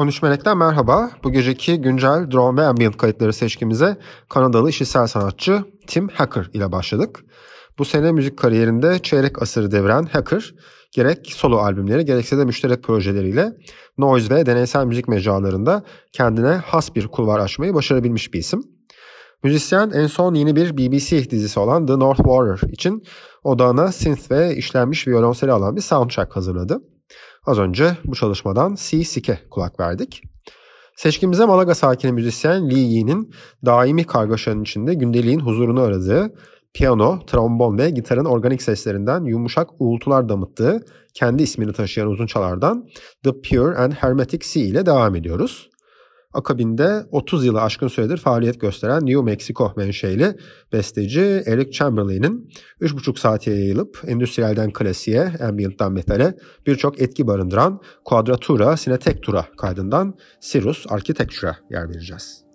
13 Melek'ten merhaba. Bu geceki güncel drone ve ambient kayıtları seçkimize Kanadalı işitsel sanatçı Tim Hacker ile başladık. Bu sene müzik kariyerinde çeyrek asırı deviren Hacker, gerek solo albümleri gerekse de müşterek projeleriyle noise ve deneysel müzik mecralarında kendine has bir kulvar açmayı başarabilmiş bir isim. Müzisyen en son yeni bir BBC dizisi olan The North Warrior için odağına synth ve işlenmiş violonseli alan bir soundtrack hazırladı. Az önce bu çalışmadan C Sik'e kulak verdik. Seçkimize Malaga sakini müzisyen Lee Yi'nin daimi kargaşanın içinde gündeliğin huzurunu aradığı, piyano, trombon ve gitarın organik seslerinden yumuşak uğultular damıttığı kendi ismini taşıyan uzun çalardan The Pure and Hermetic Sea ile devam ediyoruz. Akabinde 30 yılı aşkın süredir faaliyet gösteren New Mexico menşeli besteci Eric Chamberlain'in 3,5 saate yayılıp endüstriyelden klasiğe, ambient'tan metale birçok etki barındıran Quadratura Sinetectura kaydından Cirrus Architecture'a yer vereceğiz.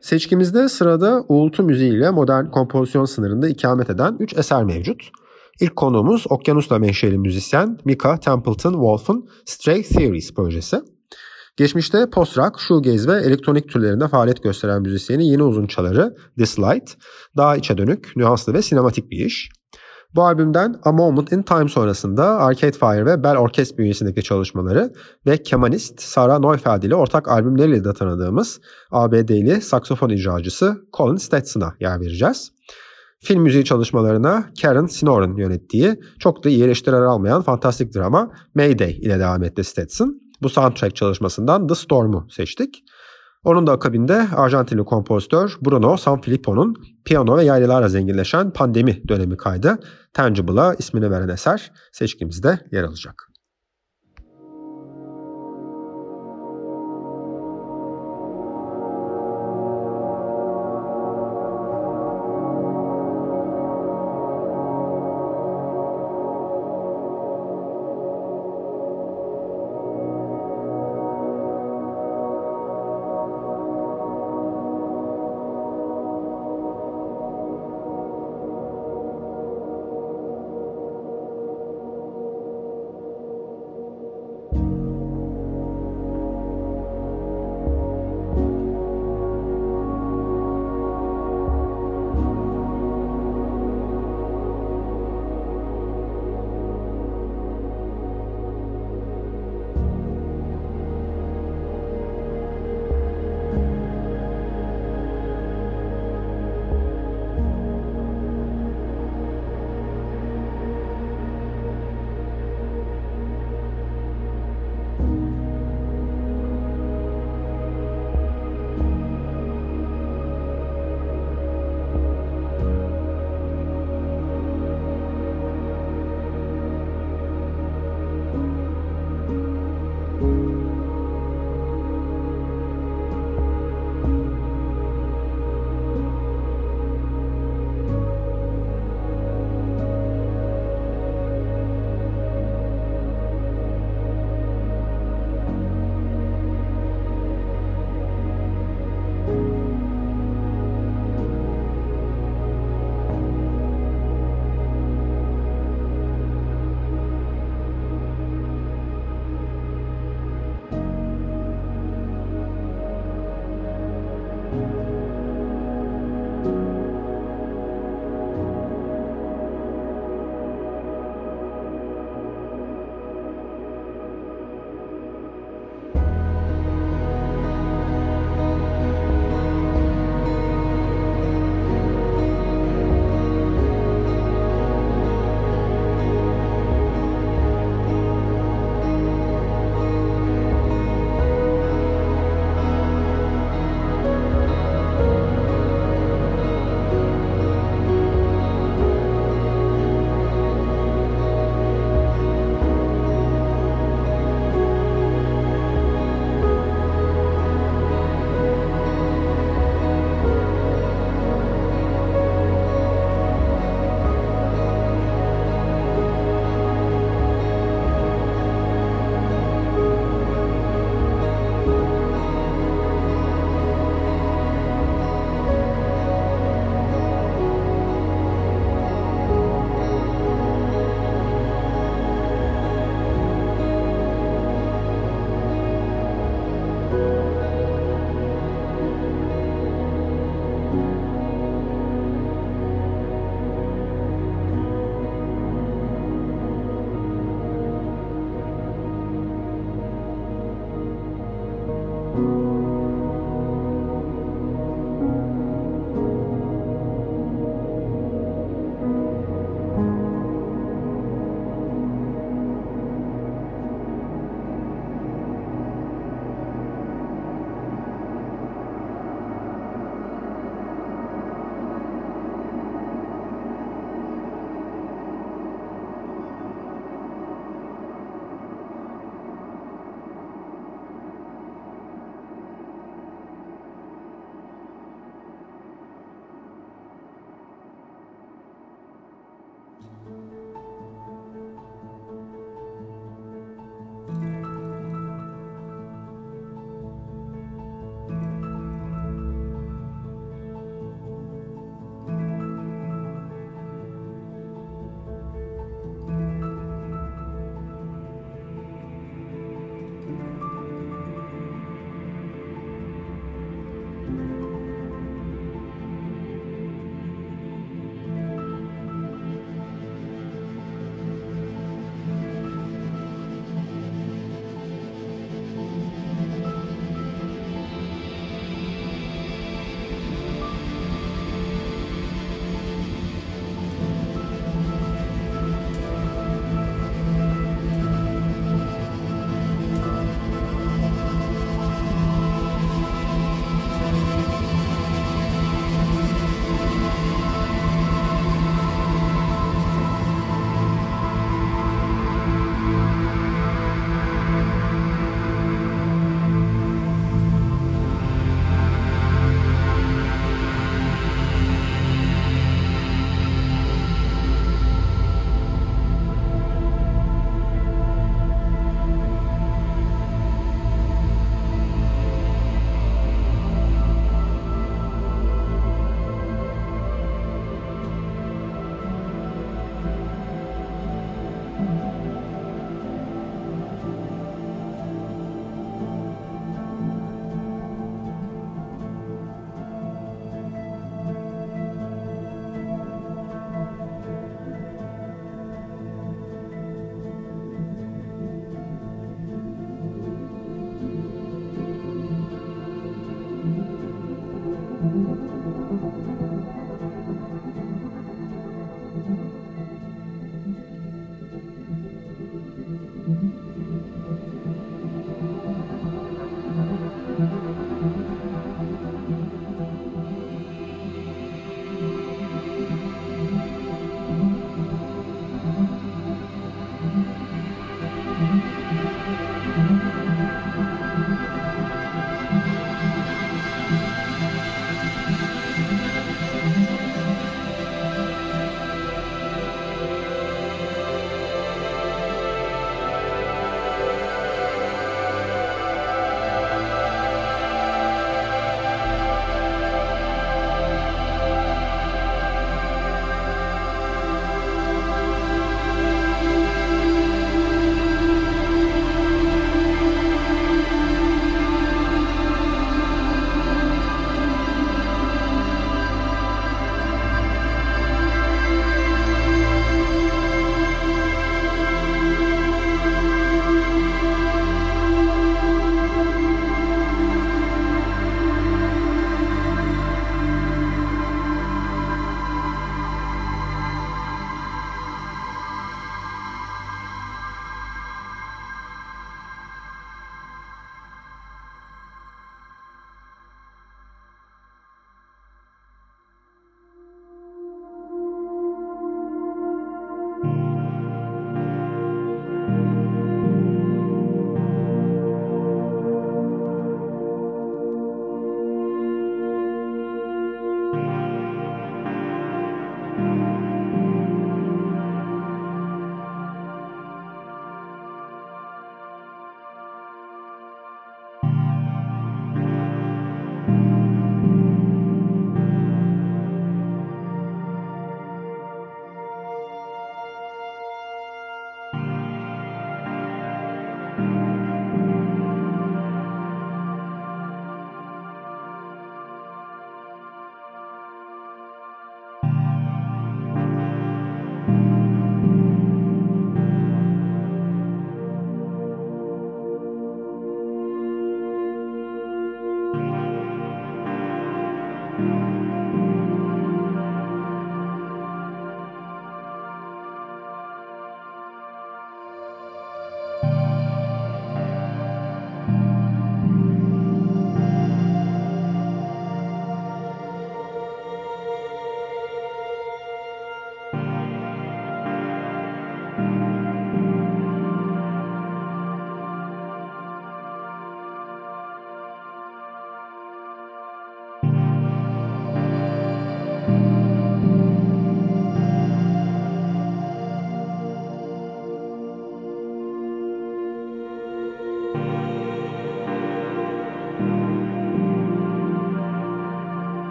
Seçkimizde sırada uğultu müziğiyle modern kompozisyon sınırında ikamet eden 3 eser mevcut. İlk konuğumuz Okyanus'la menşeli müzisyen Mika Templeton Wolf'un Stray Theories projesi. Geçmişte post-rock, shoegaze ve elektronik türlerinde faaliyet gösteren müzisyenin yeni uzun çaları This Light, daha içe dönük, nüanslı ve sinematik bir iş. Bu albümden A Moment in Time sonrasında Arcade Fire ve Bell Orkest bünyesindeki çalışmaları ve kemanist Sarah Neufeld ile ortak albümleriyle de tanıdığımız ABD'li saksofon icracısı Colin Stetson'a yer vereceğiz. Film müziği çalışmalarına Karen Sinoran yönettiği çok da iyi eleştiriler almayan fantastik drama Mayday ile devam etti Stetson. Bu soundtrack çalışmasından The Storm'u seçtik. Onun da akabinde Arjantinli kompozitör Bruno Sanfilippo'nun piyano ve yaylılarla zenginleşen pandemi dönemi kaydı Tangible'a ismini veren eser seçkimizde yer alacak.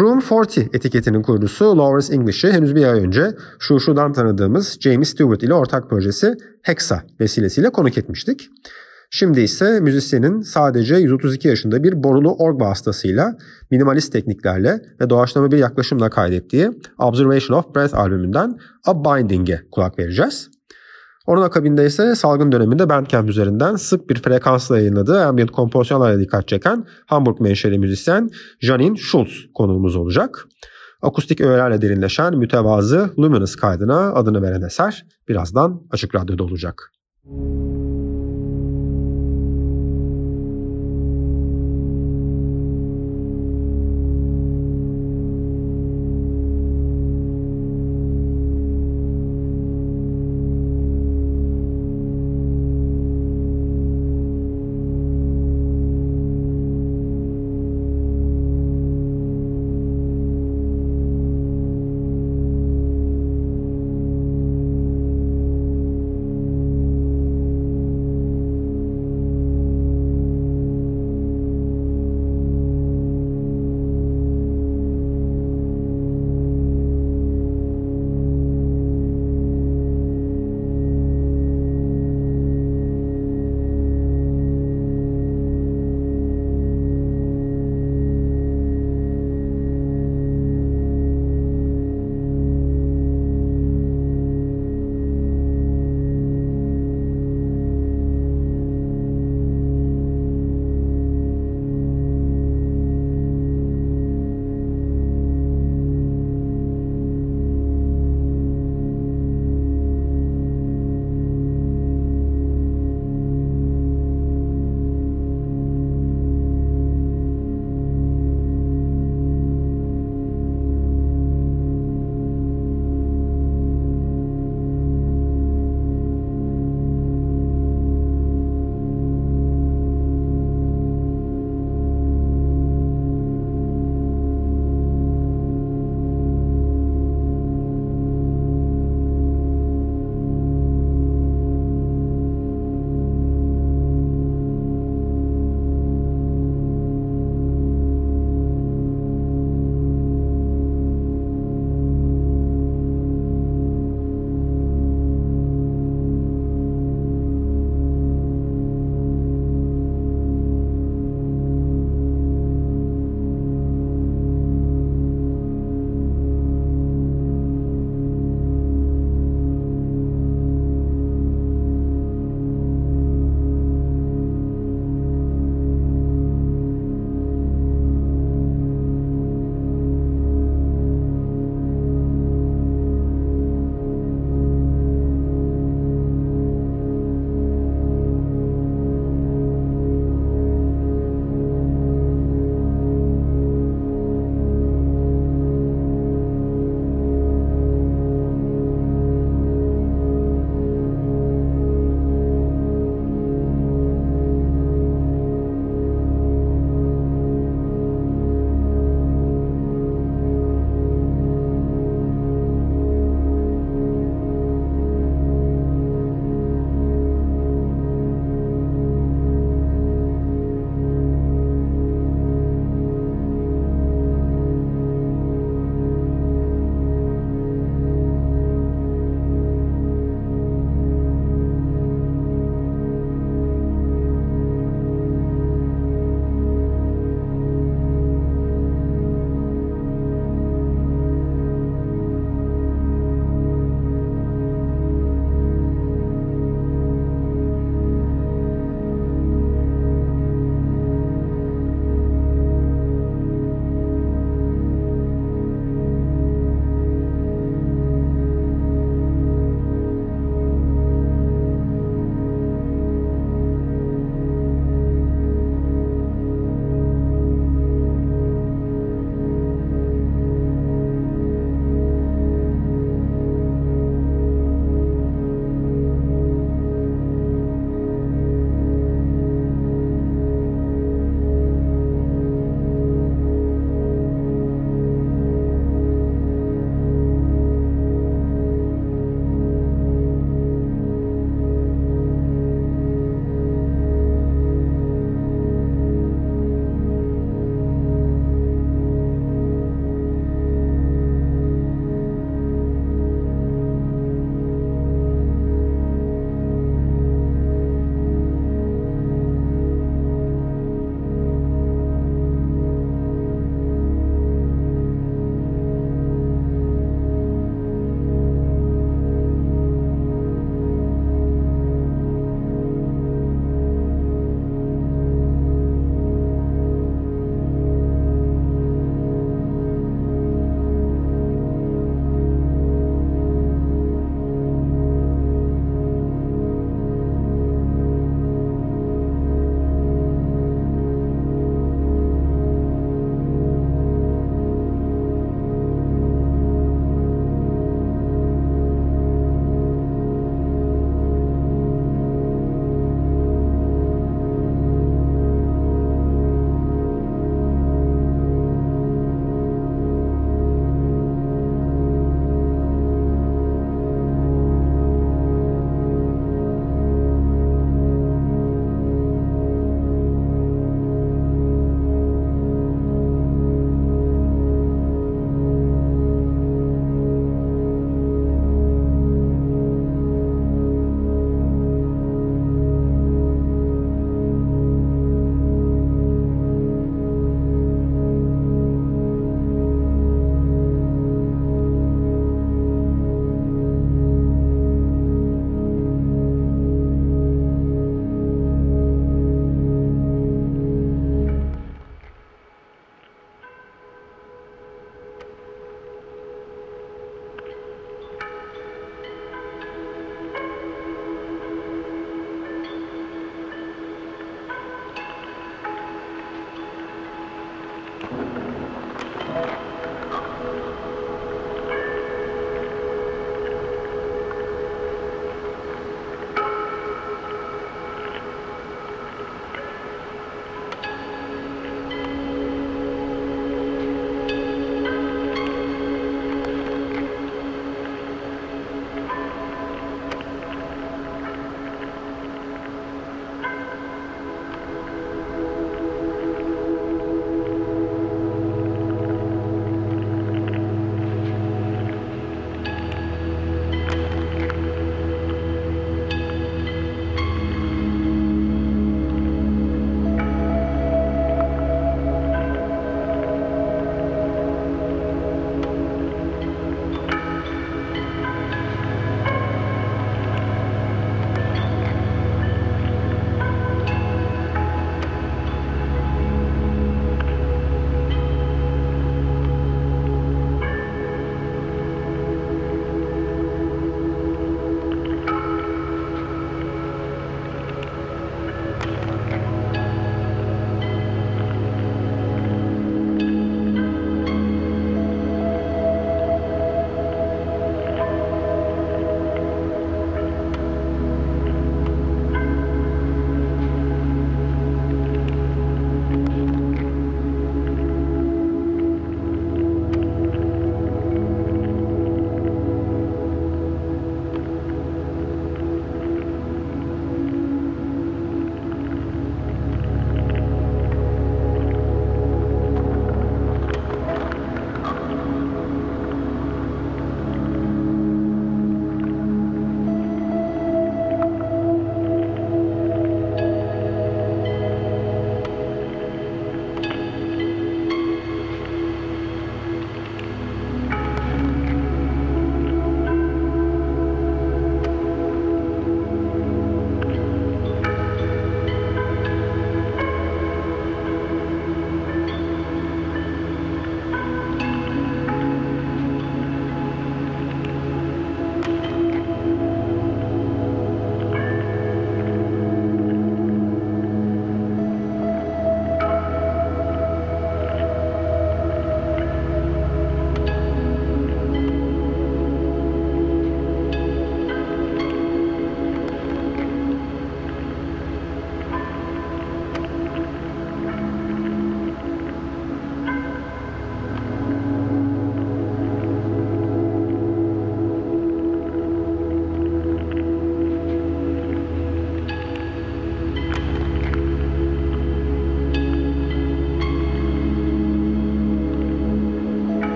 Room 40 etiketinin kurucusu Lawrence English'i henüz bir ay önce şu şudan tanıdığımız James Stewart ile ortak projesi Hexa vesilesiyle konuk etmiştik. Şimdi ise müzisyenin sadece 132 yaşında bir borulu org vasıtasıyla minimalist tekniklerle ve doğaçlama bir yaklaşımla kaydettiği Observation of Breath albümünden A Binding'e kulak vereceğiz. Onun akabinde ise salgın döneminde Bandcamp üzerinden sık bir frekansla yayınladığı ambient kompozisyonlarla dikkat çeken Hamburg menşeli müzisyen Janine Schulz konuğumuz olacak. Akustik öğelerle derinleşen mütevazı Luminous kaydına adını veren eser birazdan Açık Radyo'da olacak. Müzik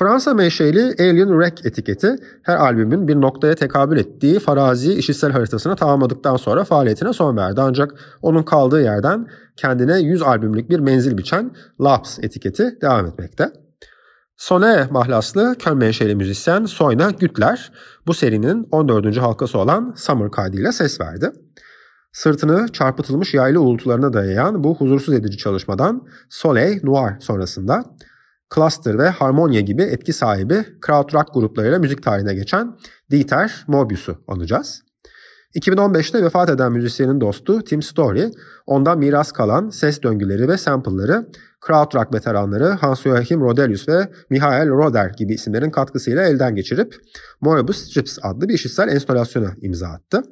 Fransa menşeli Alien Rec etiketi her albümün bir noktaya tekabül ettiği farazi işitsel haritasını tamamladıktan sonra faaliyetine son verdi. Ancak onun kaldığı yerden kendine 100 albümlük bir menzil biçen Laps etiketi devam etmekte. Sone mahlaslı Köln menşeli müzisyen Soyna Gütler bu serinin 14. halkası olan Summer kaydıyla ses verdi. Sırtını çarpıtılmış yaylı uğultularına dayayan bu huzursuz edici çalışmadan Soleil Noir sonrasında Cluster ve Harmonia gibi etki sahibi krautrock gruplarıyla müzik tarihine geçen Dieter Mobius'u anacağız. 2015'te vefat eden müzisyenin dostu Tim Story, ondan miras kalan ses döngüleri ve sample'ları krautrock veteranları Hans-Joachim Rodelius ve Michael Roder gibi isimlerin katkısıyla elden geçirip Moebius Strips adlı bir işitsel enstalasyona imza attı.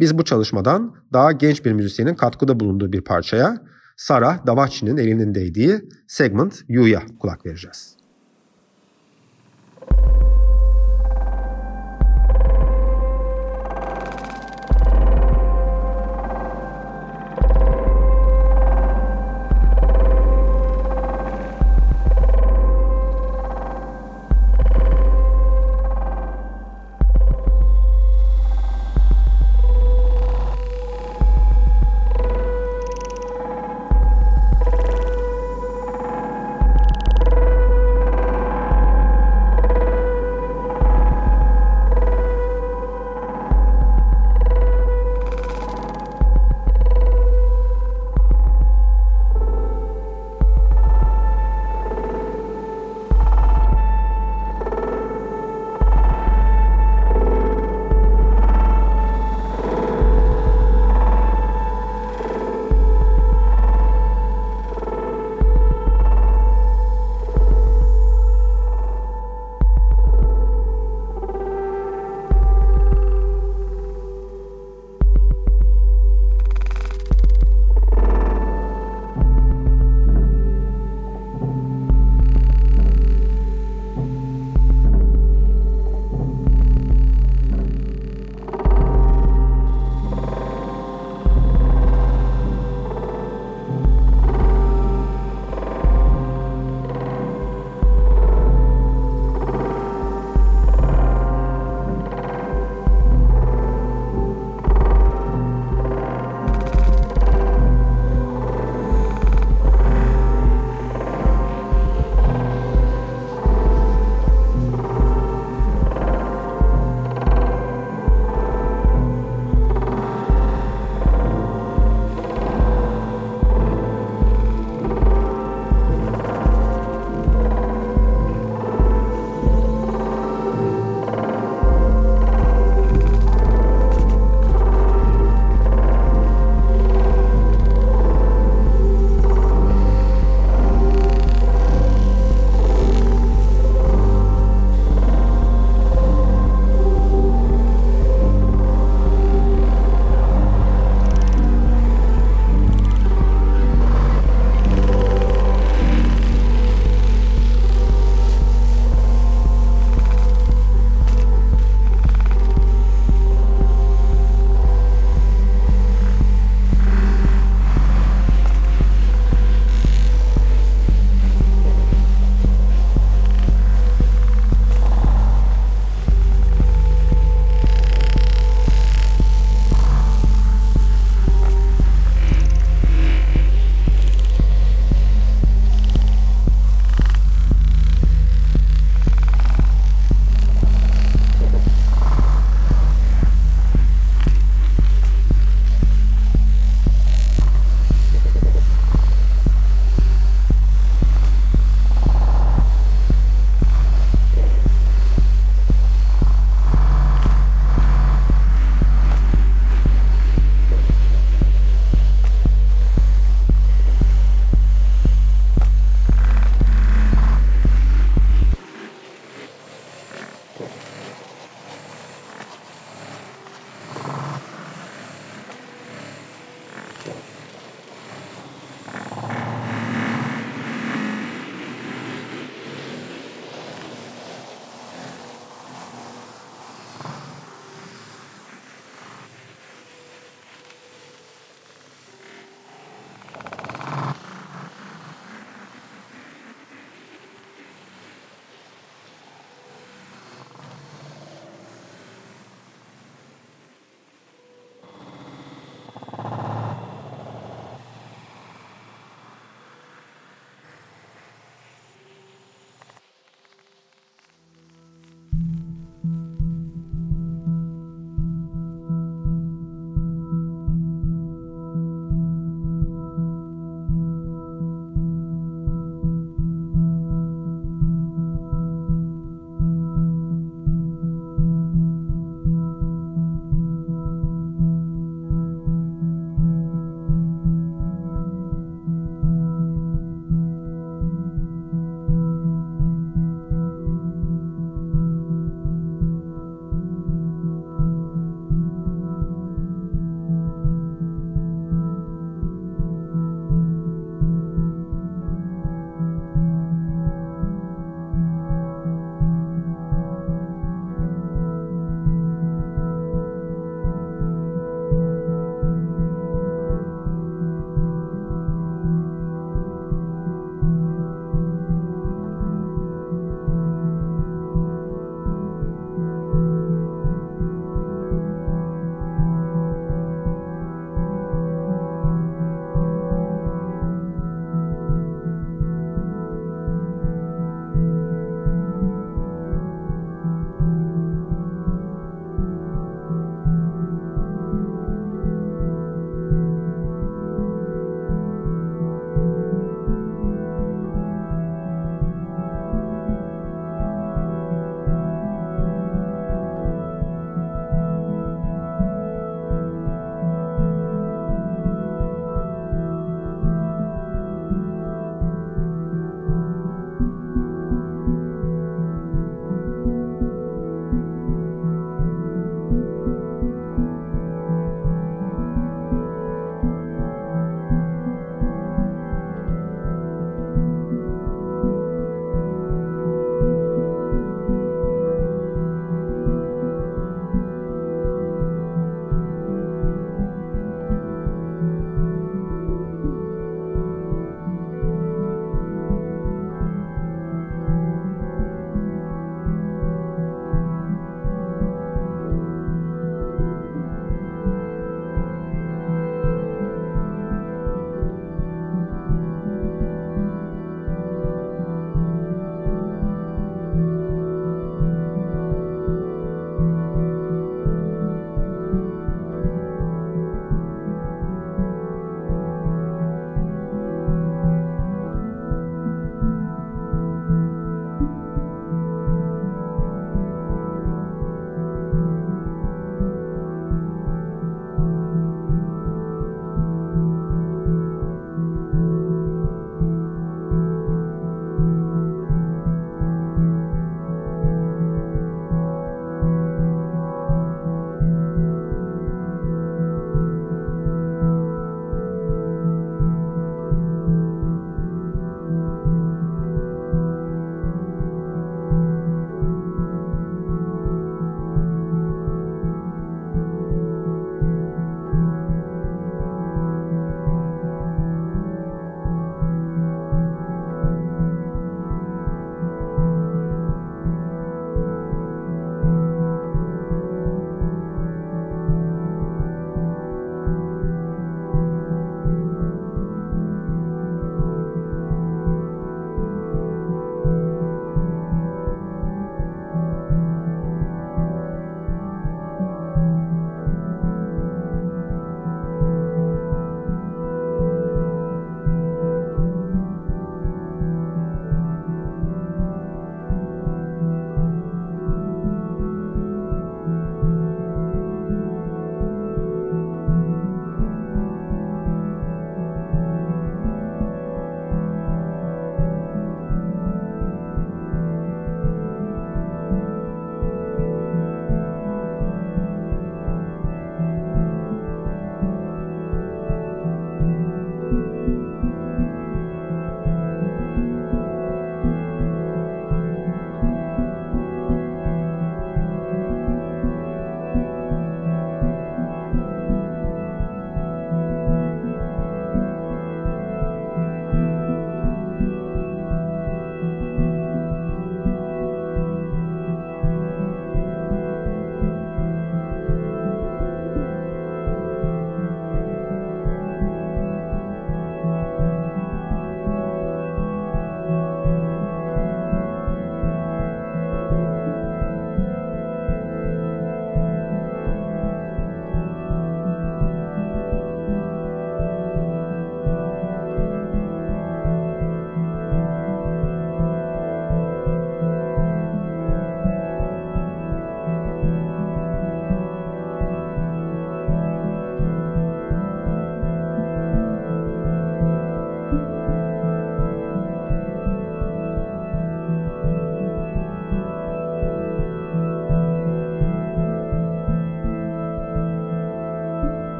Biz bu çalışmadan daha genç bir müzisyenin katkıda bulunduğu bir parçaya Sarah Davachi'nin elinin değdiği Segment U'ya kulak vereceğiz.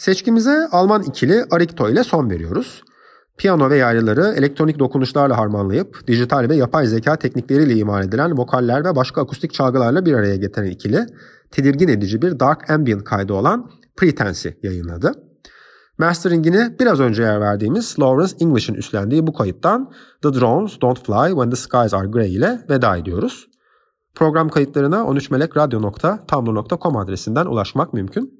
Seçkimize Alman ikili Arikto ile son veriyoruz. Piyano ve yaylıları elektronik dokunuşlarla harmanlayıp dijital ve yapay zeka teknikleriyle imal edilen vokaller ve başka akustik çalgılarla bir araya getiren ikili tedirgin edici bir dark ambient kaydı olan Pretense'i yayınladı. Masteringini biraz önce yer verdiğimiz Lawrence English'in üstlendiği bu kayıttan The Drones Don't Fly When The Skies Are Grey ile veda ediyoruz. Program kayıtlarına 13melekradyo.tumblr.com adresinden ulaşmak mümkün.